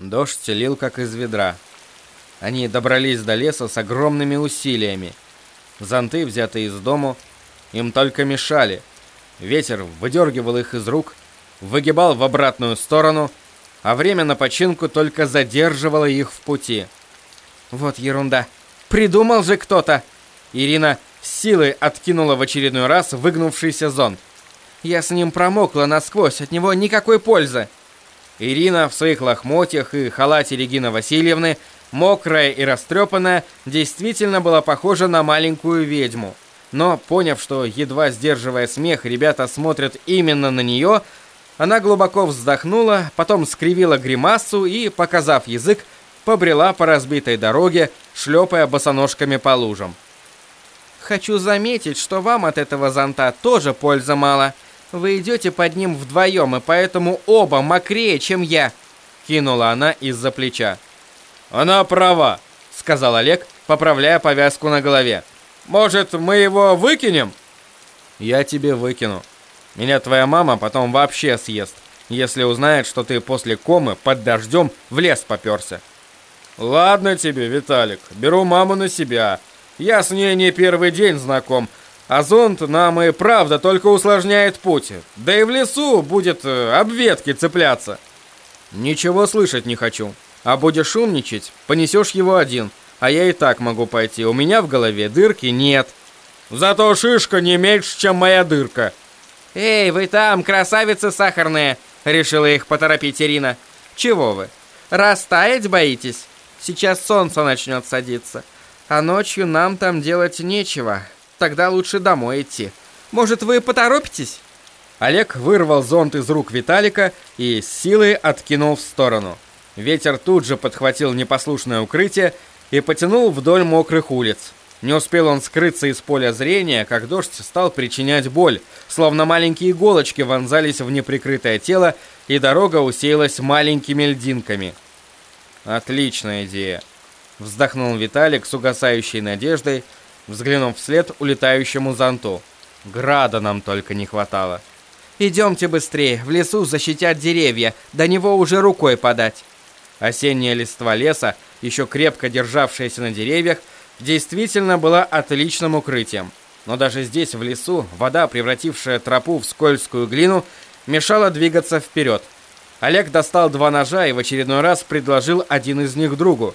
Дождь лил как из ведра. Они добрались до леса с огромными усилиями. Зонты, взятые из дому, им только мешали. Ветер выдергивал их из рук, выгибал в обратную сторону, а время на починку только задерживало их в пути. Вот ерунда. Придумал же кто-то. Ирина с силой откинула в очередной раз выгнувшийся зонт. Я с ним промокла насквозь, от него никакой пользы. Ирина в своих лохмотьях и халате Регины Васильевны, мокрая и растрепанная, действительно была похожа на маленькую ведьму. Но, поняв, что, едва сдерживая смех, ребята смотрят именно на нее, она глубоко вздохнула, потом скривила гримасу и, показав язык, побрела по разбитой дороге, шлепая босоножками по лужам. «Хочу заметить, что вам от этого зонта тоже пользы мало. Вы идете под ним вдвоем, и поэтому оба мокрее, чем я», — кинула она из-за плеча. «Она права», — сказал Олег, поправляя повязку на голове. Может, мы его выкинем? Я тебе выкину. Меня твоя мама потом вообще съест, если узнает, что ты после комы под дождем в лес попёрся. Ладно тебе, Виталик, беру маму на себя. Я с ней не первый день знаком, а зонт нам и правда только усложняет путь. Да и в лесу будет э, об ветки цепляться. Ничего слышать не хочу. А будешь умничать, понесешь его один а я и так могу пойти. У меня в голове дырки нет. Зато шишка не меньше, чем моя дырка. Эй, вы там, красавицы сахарные, решила их поторопить Ирина. Чего вы? Растаять боитесь? Сейчас солнце начнет садиться. А ночью нам там делать нечего. Тогда лучше домой идти. Может, вы поторопитесь? Олег вырвал зонт из рук Виталика и с силой откинул в сторону. Ветер тут же подхватил непослушное укрытие и потянул вдоль мокрых улиц. Не успел он скрыться из поля зрения, как дождь стал причинять боль, словно маленькие иголочки вонзались в неприкрытое тело, и дорога усеялась маленькими льдинками. «Отличная идея», — вздохнул Виталик с угасающей надеждой, взглянув вслед улетающему зонту. «Града нам только не хватало». «Идемте быстрее, в лесу защитят деревья, до него уже рукой подать». Осенняя листва леса — еще крепко державшаяся на деревьях, действительно была отличным укрытием. Но даже здесь, в лесу, вода, превратившая тропу в скользкую глину, мешала двигаться вперед. Олег достал два ножа и в очередной раз предложил один из них другу.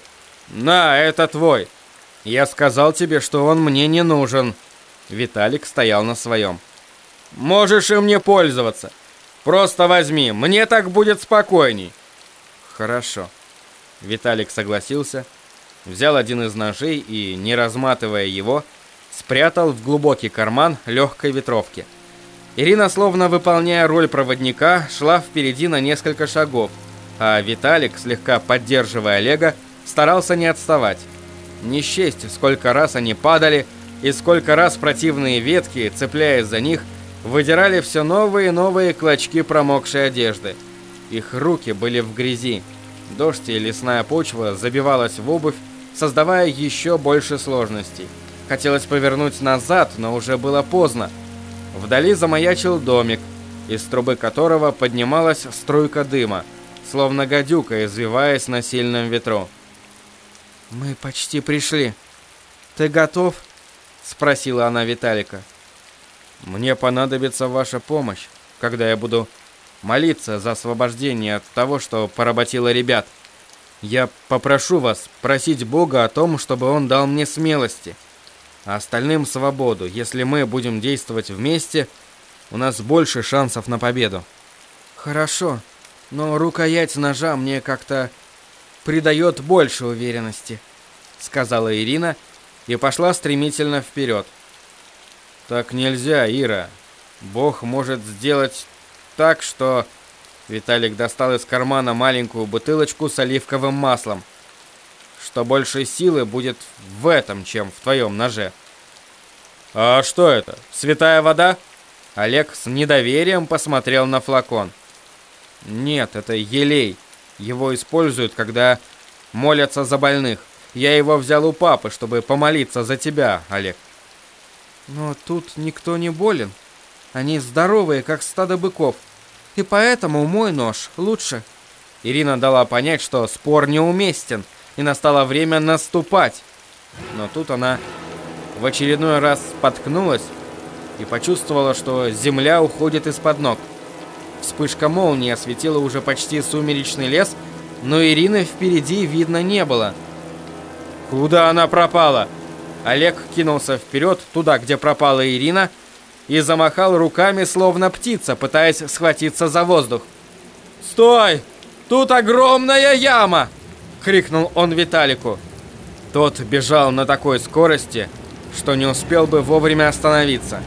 «На, это твой!» «Я сказал тебе, что он мне не нужен!» Виталик стоял на своем. «Можешь им не пользоваться! Просто возьми, мне так будет спокойней!» «Хорошо!» Виталик согласился, взял один из ножей и, не разматывая его, спрятал в глубокий карман легкой ветровки. Ирина, словно выполняя роль проводника, шла впереди на несколько шагов, а Виталик, слегка поддерживая Олега, старался не отставать. Не счесть, сколько раз они падали, и сколько раз противные ветки, цепляясь за них, выдирали все новые и новые клочки промокшей одежды. Их руки были в грязи, Дождь и лесная почва забивалась в обувь, создавая еще больше сложностей. Хотелось повернуть назад, но уже было поздно. Вдали замаячил домик, из трубы которого поднималась струйка дыма, словно гадюка, извиваясь на сильном ветру. «Мы почти пришли. Ты готов?» — спросила она Виталика. «Мне понадобится ваша помощь, когда я буду молиться за освобождение от того, что поработило ребят. Я попрошу вас просить Бога о том, чтобы Он дал мне смелости, а остальным свободу. Если мы будем действовать вместе, у нас больше шансов на победу. Хорошо, но рукоять ножа мне как-то придает больше уверенности, сказала Ирина и пошла стремительно вперед. Так нельзя, Ира. Бог может сделать так, что... Виталик достал из кармана маленькую бутылочку с оливковым маслом. Что больше силы будет в этом, чем в твоем ноже. А что это? Святая вода? Олег с недоверием посмотрел на флакон. Нет, это елей. Его используют, когда молятся за больных. Я его взял у папы, чтобы помолиться за тебя, Олег. Но тут никто не болен. Они здоровые, как стадо быков. И поэтому мой нож лучше. Ирина дала понять, что спор неуместен, и настало время наступать. Но тут она в очередной раз споткнулась и почувствовала, что земля уходит из-под ног. Вспышка молнии осветила уже почти сумеречный лес, но Ирины впереди видно не было. Куда она пропала? Олег кинулся вперед, туда, где пропала Ирина, и замахал руками, словно птица, пытаясь схватиться за воздух. «Стой! Тут огромная яма!» — крикнул он Виталику. Тот бежал на такой скорости, что не успел бы вовремя остановиться.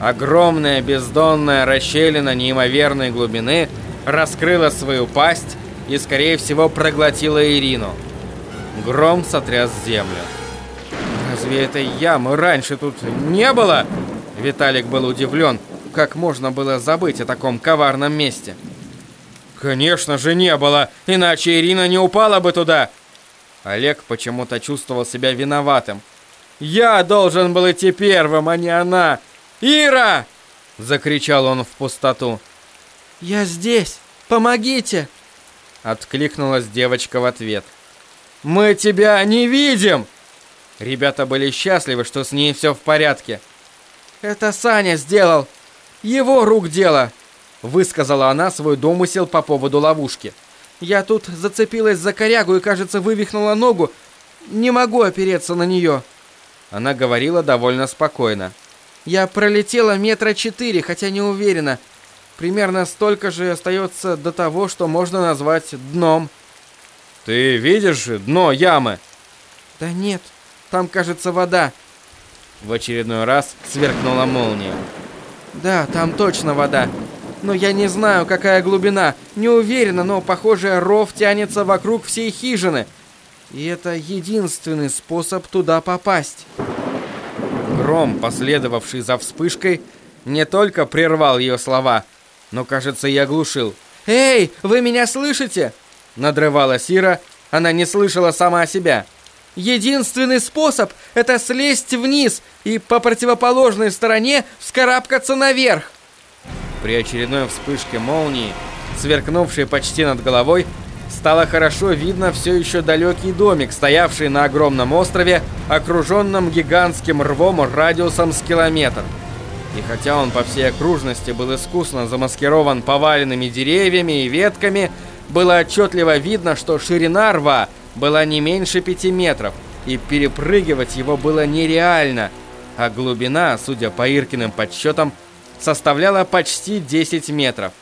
Огромная бездонная расщелина неимоверной глубины раскрыла свою пасть и, скорее всего, проглотила Ирину. Гром сотряс землю. Разве этой ямы раньше тут не было? Виталик был удивлен, как можно было забыть о таком коварном месте. Конечно же не было, иначе Ирина не упала бы туда. Олег почему-то чувствовал себя виноватым. Я должен был идти первым, а не она. Ира! закричал он в пустоту. Я здесь. Помогите! откликнулась девочка в ответ. Мы тебя не видим. Ребята были счастливы, что с ней все в порядке. Это Саня сделал. Его рук дело, высказала она свой домысел по поводу ловушки. Я тут зацепилась за корягу и, кажется, вывихнула ногу. Не могу опереться на нее. Она говорила довольно спокойно. Я пролетела метра четыре, хотя не уверена. Примерно столько же остается до того, что можно назвать дном. Ты видишь дно ямы? Да нет, там, кажется, вода. В очередной раз сверкнула молния. Да, там точно вода. Но я не знаю, какая глубина. Не уверена, но, похоже, ров тянется вокруг всей хижины. И это единственный способ туда попасть. Гром, последовавший за вспышкой, не только прервал ее слова, но, кажется, и оглушил. «Эй, вы меня слышите?» Надрывалась Ира, она не слышала сама себя. Единственный способ – это слезть вниз и по противоположной стороне вскарабкаться наверх. При очередной вспышке молнии, сверкнувшей почти над головой, стало хорошо видно все еще далекий домик, стоявший на огромном острове, окруженном гигантским рвом радиусом с километр. И хотя он по всей окружности был искусно замаскирован поваленными деревьями и ветками, было отчетливо видно, что ширина рва была не меньше пяти метров, и перепрыгивать его было нереально, а глубина, судя по Иркиным подсчетам, составляла почти 10 метров.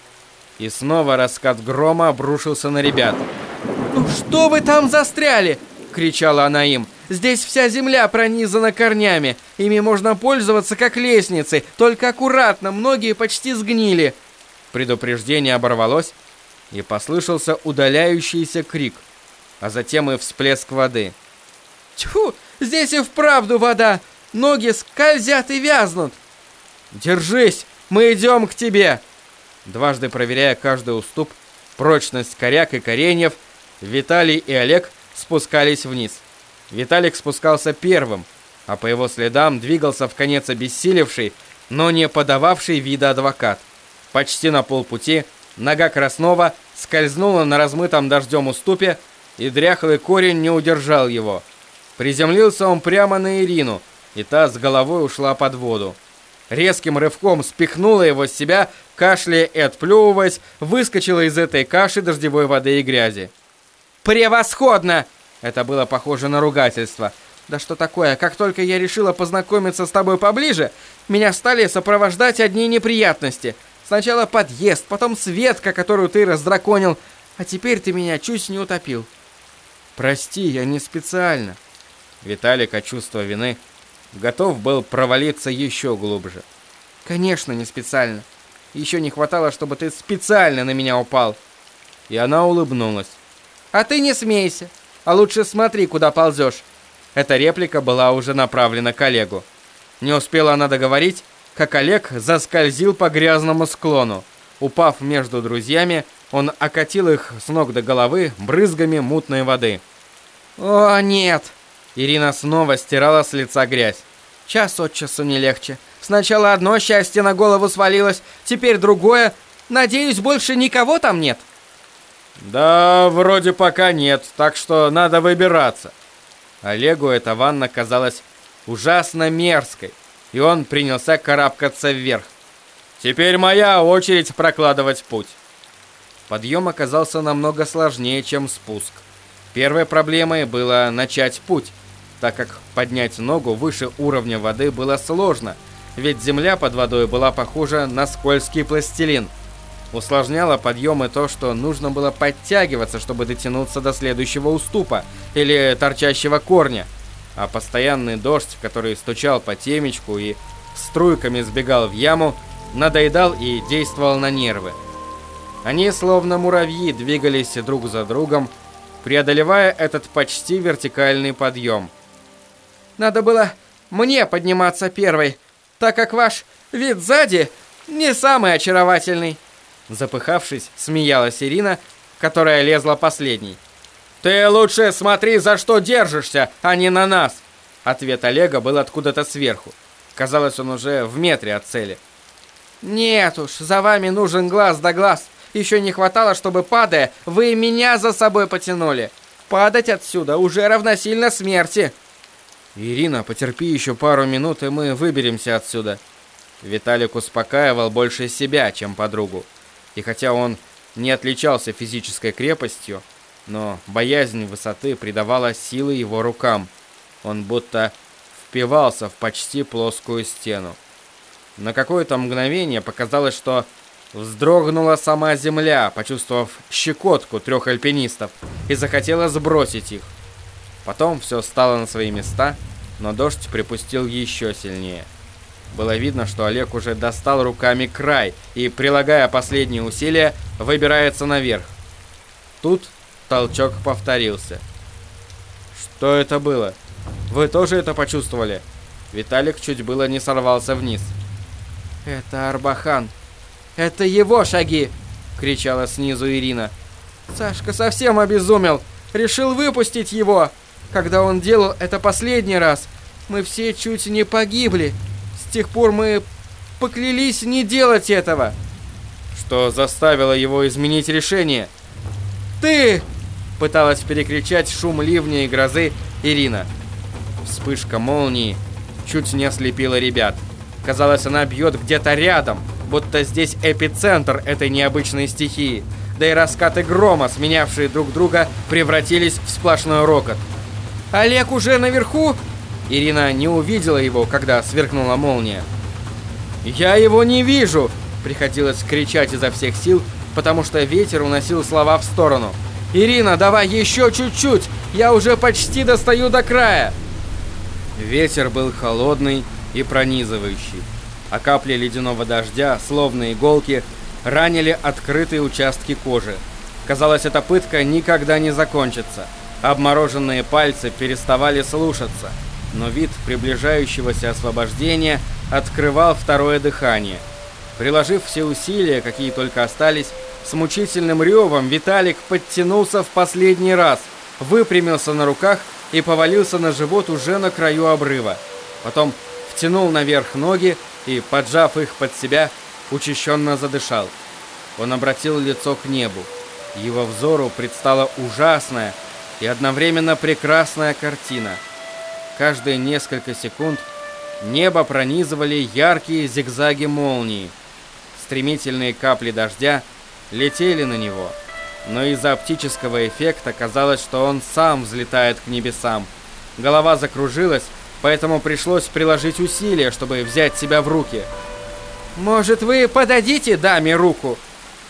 И снова раскат грома обрушился на ребят. «Ну что вы там застряли?» — кричала она им. «Здесь вся земля пронизана корнями. Ими можно пользоваться как лестницей, только аккуратно, многие почти сгнили». Предупреждение оборвалось, и послышался удаляющийся крик, а затем и всплеск воды. «Тьфу, здесь и вправду вода! Ноги скользят и вязнут!» «Держись, мы идем к тебе!» Дважды проверяя каждый уступ, прочность коряк и кореньев, Виталий и Олег спускались вниз. Виталик спускался первым, а по его следам двигался в конец обессилевший, но не подававший вида адвокат. Почти на полпути нога Краснова скользнула на размытом дождем уступе, и дряхлый корень не удержал его. Приземлился он прямо на Ирину, и та с головой ушла под воду резким рывком спихнула его с себя, кашляя и отплевываясь, выскочила из этой каши дождевой воды и грязи. «Превосходно!» Это было похоже на ругательство. «Да что такое, как только я решила познакомиться с тобой поближе, меня стали сопровождать одни неприятности. Сначала подъезд, потом Светка, которую ты раздраконил, а теперь ты меня чуть не утопил». «Прости, я не специально». Виталик от чувства вины готов был провалиться еще глубже. Конечно, не специально. Еще не хватало, чтобы ты специально на меня упал. И она улыбнулась. А ты не смейся. А лучше смотри, куда ползешь. Эта реплика была уже направлена к Олегу. Не успела она договорить, как Олег заскользил по грязному склону. Упав между друзьями, он окатил их с ног до головы брызгами мутной воды. «О, нет!» Ирина снова стирала с лица грязь. Час от часу не легче. Сначала одно счастье на голову свалилось, теперь другое. Надеюсь, больше никого там нет. Да, вроде пока нет, так что надо выбираться. Олегу эта ванна казалась ужасно мерзкой, и он принялся карабкаться вверх. Теперь моя очередь прокладывать путь. Подъем оказался намного сложнее, чем спуск. Первой проблемой было начать путь, так как поднять ногу выше уровня воды было сложно, ведь земля под водой была похожа на скользкий пластилин. Усложняло подъем то, что нужно было подтягиваться, чтобы дотянуться до следующего уступа или торчащего корня. А постоянный дождь, который стучал по темечку и струйками сбегал в яму, надоедал и действовал на нервы. Они, словно муравьи, двигались друг за другом, преодолевая этот почти вертикальный подъем. «Надо было мне подниматься первой, так как ваш вид сзади не самый очаровательный». Запыхавшись, смеялась Ирина, которая лезла последней. «Ты лучше смотри, за что держишься, а не на нас!» Ответ Олега был откуда-то сверху. Казалось, он уже в метре от цели. «Нет уж, за вами нужен глаз да глаз. Еще не хватало, чтобы, падая, вы меня за собой потянули. Падать отсюда уже равносильно смерти». «Ирина, потерпи еще пару минут, и мы выберемся отсюда». Виталик успокаивал больше себя, чем подругу. И хотя он не отличался физической крепостью, но боязнь высоты придавала силы его рукам. Он будто впивался в почти плоскую стену. На какое-то мгновение показалось, что вздрогнула сама земля, почувствовав щекотку трех альпинистов, и захотела сбросить их. Потом все стало на свои места, но дождь припустил еще сильнее. Было видно, что Олег уже достал руками край и, прилагая последние усилия, выбирается наверх. Тут толчок повторился. Что это было? Вы тоже это почувствовали? Виталик чуть было не сорвался вниз. «Это Арбахан. Это его шаги!» — кричала снизу Ирина. «Сашка совсем обезумел. Решил выпустить его. Когда он делал это последний раз, мы все чуть не погибли. С тех пор мы поклялись не делать этого. Что заставило его изменить решение? Ты! Пыталась перекричать шум ливня и грозы Ирина. Вспышка молнии чуть не ослепила ребят. Казалось, она бьет где-то рядом, будто здесь эпицентр этой необычной стихии. Да и раскаты грома, сменявшие друг друга, превратились в сплошной рокот. «Олег уже наверху?» Ирина не увидела его, когда сверкнула молния. «Я его не вижу!» Приходилось кричать изо всех сил, потому что ветер уносил слова в сторону. «Ирина, давай еще чуть-чуть! Я уже почти достаю до края!» Ветер был холодный и пронизывающий, а капли ледяного дождя, словно иголки, ранили открытые участки кожи. Казалось, эта пытка никогда не закончится. Обмороженные пальцы переставали слушаться – но вид приближающегося освобождения открывал второе дыхание. Приложив все усилия, какие только остались, с мучительным ревом Виталик подтянулся в последний раз, выпрямился на руках и повалился на живот уже на краю обрыва. Потом втянул наверх ноги и, поджав их под себя, учащенно задышал. Он обратил лицо к небу. Его взору предстала ужасная и одновременно прекрасная картина – Каждые несколько секунд небо пронизывали яркие зигзаги молнии. Стремительные капли дождя летели на него, но из-за оптического эффекта казалось, что он сам взлетает к небесам. Голова закружилась, поэтому пришлось приложить усилия, чтобы взять себя в руки. «Может, вы подадите даме руку?»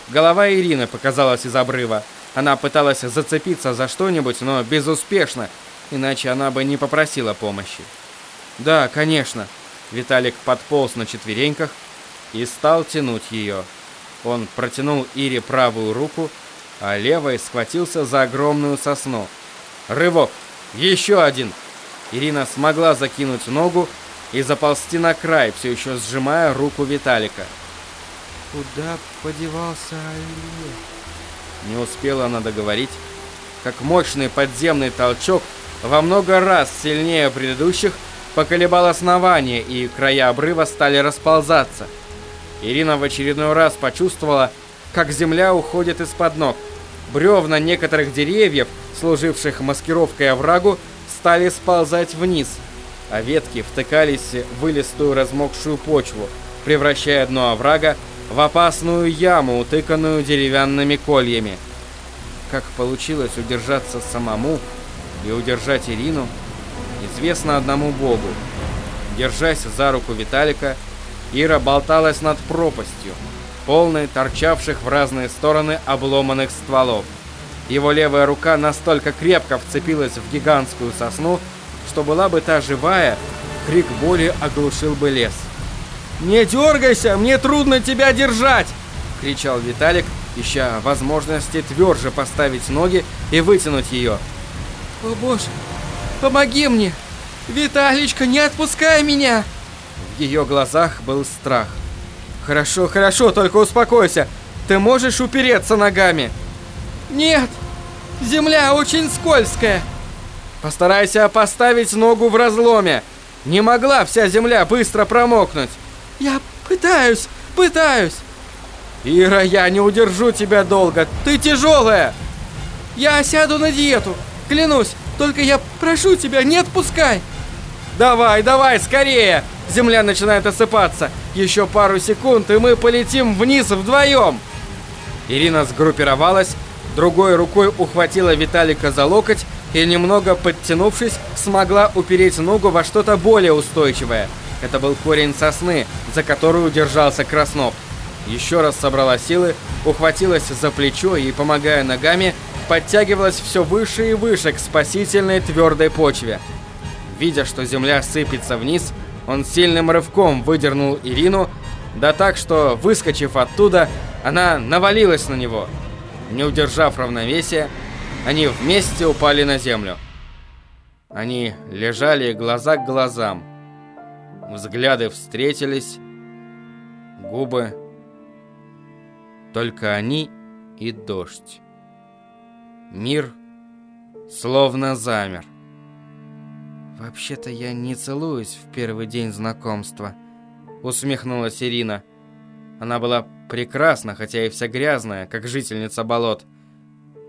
Голова Ирины показалась из обрыва. Она пыталась зацепиться за что-нибудь, но безуспешно, иначе она бы не попросила помощи. Да, конечно. Виталик подполз на четвереньках и стал тянуть ее. Он протянул Ире правую руку, а левой схватился за огромную сосну. Рывок! Еще один! Ирина смогла закинуть ногу и заползти на край, все еще сжимая руку Виталика. «Куда подевался Олег?» Не успела она договорить, как мощный подземный толчок во много раз сильнее предыдущих поколебал основание, и края обрыва стали расползаться. Ирина в очередной раз почувствовала, как земля уходит из-под ног. Бревна некоторых деревьев, служивших маскировкой оврагу, стали сползать вниз, а ветки втыкались в вылистую размокшую почву, превращая дно оврага в опасную яму, утыканную деревянными кольями. Как получилось удержаться самому и удержать Ирину, известно одному Богу. Держась за руку Виталика, Ира болталась над пропастью, полной торчавших в разные стороны обломанных стволов. Его левая рука настолько крепко вцепилась в гигантскую сосну, что была бы та живая, крик боли оглушил бы лес. «Не дергайся, мне трудно тебя держать!» — кричал Виталик, ища возможности тверже поставить ноги и вытянуть ее. «О боже, помоги мне! Виталичка, не отпускай меня!» В ее глазах был страх. «Хорошо, хорошо, только успокойся. Ты можешь упереться ногами?» «Нет, земля очень скользкая». «Постарайся поставить ногу в разломе. Не могла вся земля быстро промокнуть». Я пытаюсь, пытаюсь. Ира, я не удержу тебя долго. Ты тяжелая. Я сяду на диету. Клянусь, только я прошу тебя, не отпускай. Давай, давай, скорее. Земля начинает осыпаться. Еще пару секунд, и мы полетим вниз вдвоем. Ирина сгруппировалась, другой рукой ухватила Виталика за локоть и, немного подтянувшись, смогла упереть ногу во что-то более устойчивое – это был корень сосны, за которую держался Краснов. Еще раз собрала силы, ухватилась за плечо и, помогая ногами, подтягивалась все выше и выше к спасительной твердой почве. Видя, что земля сыпется вниз, он сильным рывком выдернул Ирину, да так, что, выскочив оттуда, она навалилась на него. Не удержав равновесия, они вместе упали на землю. Они лежали глаза к глазам. Взгляды встретились, губы. Только они и дождь. Мир словно замер. «Вообще-то я не целуюсь в первый день знакомства», — усмехнулась Ирина. Она была прекрасна, хотя и вся грязная, как жительница болот.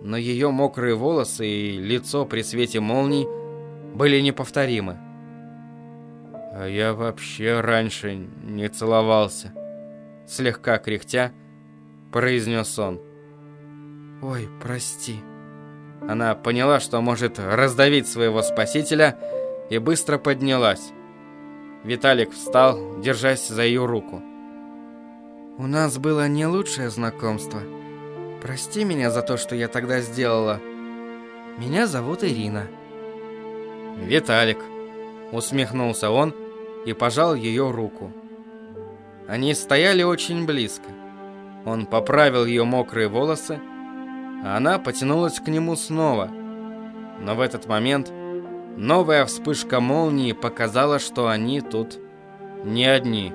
Но ее мокрые волосы и лицо при свете молний были неповторимы. А я вообще раньше не целовался. Слегка кряхтя, произнес он. Ой, прости. Она поняла, что может раздавить своего спасителя, и быстро поднялась. Виталик встал, держась за ее руку. «У нас было не лучшее знакомство. Прости меня за то, что я тогда сделала. Меня зовут Ирина». «Виталик», Усмехнулся он и пожал ее руку. Они стояли очень близко. Он поправил ее мокрые волосы, а она потянулась к нему снова. Но в этот момент новая вспышка молнии показала, что они тут не одни.